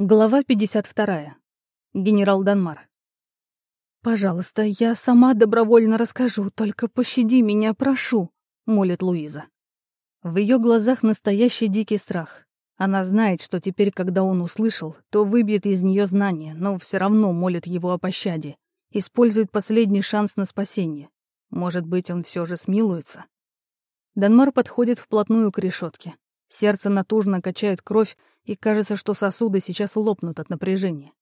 Глава 52. Генерал Данмар. «Пожалуйста, я сама добровольно расскажу, только пощади меня, прошу», — молит Луиза. В ее глазах настоящий дикий страх. Она знает, что теперь, когда он услышал, то выбьет из нее знания, но все равно молит его о пощаде. Использует последний шанс на спасение. Может быть, он все же смилуется. Данмар подходит вплотную к решетке. Сердце натужно качает кровь, и кажется, что сосуды сейчас лопнут от напряжения.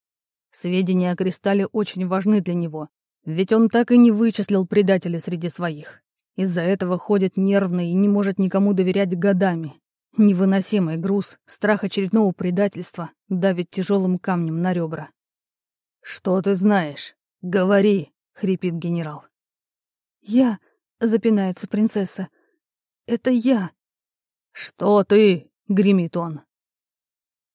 Сведения о кристалле очень важны для него, ведь он так и не вычислил предателя среди своих. Из-за этого ходит нервно и не может никому доверять годами. Невыносимый груз, страх очередного предательства давит тяжелым камнем на ребра. «Что ты знаешь? Говори!» — хрипит генерал. «Я...» — запинается принцесса. «Это я». «Что ты?» — гремит он.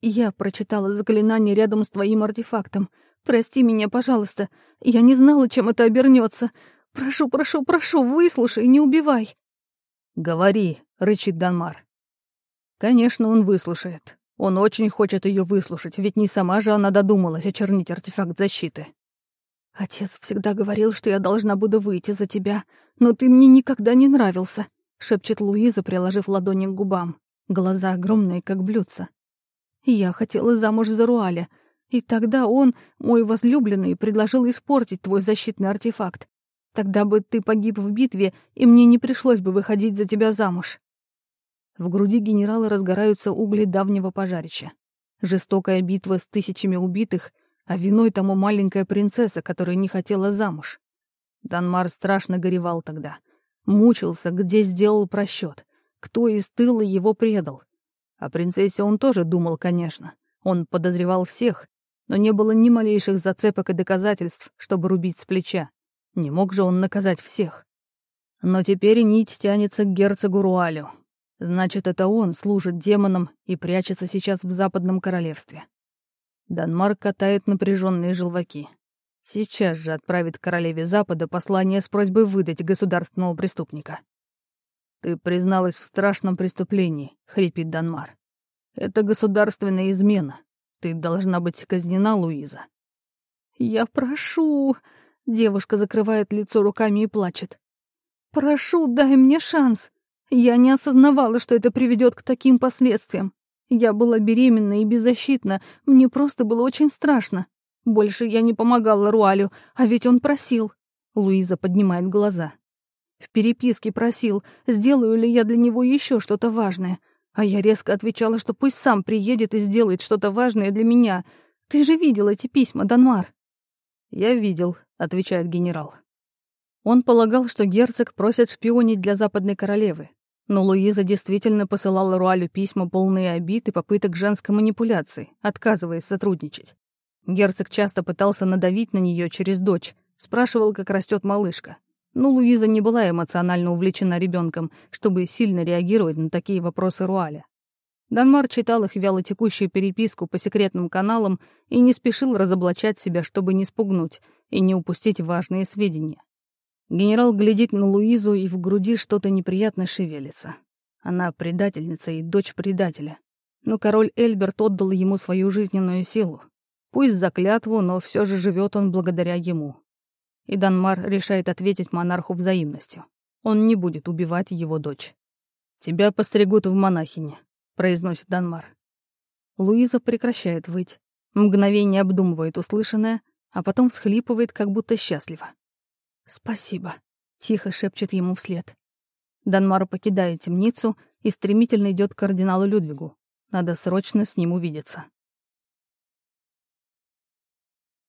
Я прочитала заклинание рядом с твоим артефактом. Прости меня, пожалуйста. Я не знала, чем это обернется. Прошу, прошу, прошу, выслушай, не убивай. Говори, рычит Данмар. Конечно, он выслушает. Он очень хочет ее выслушать, ведь не сама же она додумалась очернить артефакт защиты. Отец всегда говорил, что я должна буду выйти за тебя, но ты мне никогда не нравился, шепчет Луиза, приложив ладони к губам. Глаза огромные, как блюдца. Я хотела замуж за Руаля, и тогда он, мой возлюбленный, предложил испортить твой защитный артефакт. Тогда бы ты погиб в битве, и мне не пришлось бы выходить за тебя замуж». В груди генерала разгораются угли давнего пожарища. Жестокая битва с тысячами убитых, а виной тому маленькая принцесса, которая не хотела замуж. Данмар страшно горевал тогда. Мучился, где сделал просчет. Кто из тыла его предал. О принцессе он тоже думал, конечно. Он подозревал всех, но не было ни малейших зацепок и доказательств, чтобы рубить с плеча. Не мог же он наказать всех. Но теперь нить тянется к герцогу Руалю. Значит, это он служит демонам и прячется сейчас в Западном Королевстве. Данмар катает напряженные желваки. Сейчас же отправит королеве Запада послание с просьбой выдать государственного преступника. «Ты призналась в страшном преступлении», — хрипит Данмар. «Это государственная измена. Ты должна быть казнена, Луиза». «Я прошу...» — девушка закрывает лицо руками и плачет. «Прошу, дай мне шанс. Я не осознавала, что это приведет к таким последствиям. Я была беременна и беззащитна, мне просто было очень страшно. Больше я не помогала Руалю, а ведь он просил». Луиза поднимает глаза. В переписке просил, сделаю ли я для него еще что-то важное. А я резко отвечала, что пусть сам приедет и сделает что-то важное для меня. Ты же видел эти письма, Данмар?» «Я видел», — отвечает генерал. Он полагал, что герцог просит шпионить для западной королевы. Но Луиза действительно посылала Руалю письма, полные обид и попыток женской манипуляции, отказываясь сотрудничать. Герцог часто пытался надавить на нее через дочь, спрашивал, как растет малышка. Но Луиза не была эмоционально увлечена ребенком, чтобы сильно реагировать на такие вопросы Руаля. Данмар читал их вялотекущую переписку по секретным каналам и не спешил разоблачать себя, чтобы не спугнуть и не упустить важные сведения. Генерал глядит на Луизу, и в груди что-то неприятно шевелится. Она предательница и дочь предателя. Но король Эльберт отдал ему свою жизненную силу. Пусть за клятву, но все же живет он благодаря ему и Данмар решает ответить монарху взаимностью. Он не будет убивать его дочь. «Тебя постригут в монахине», — произносит Данмар. Луиза прекращает выть, мгновение обдумывает услышанное, а потом всхлипывает, как будто счастлива. «Спасибо», — тихо шепчет ему вслед. Данмар покидает темницу и стремительно идет к кардиналу Людвигу. Надо срочно с ним увидеться.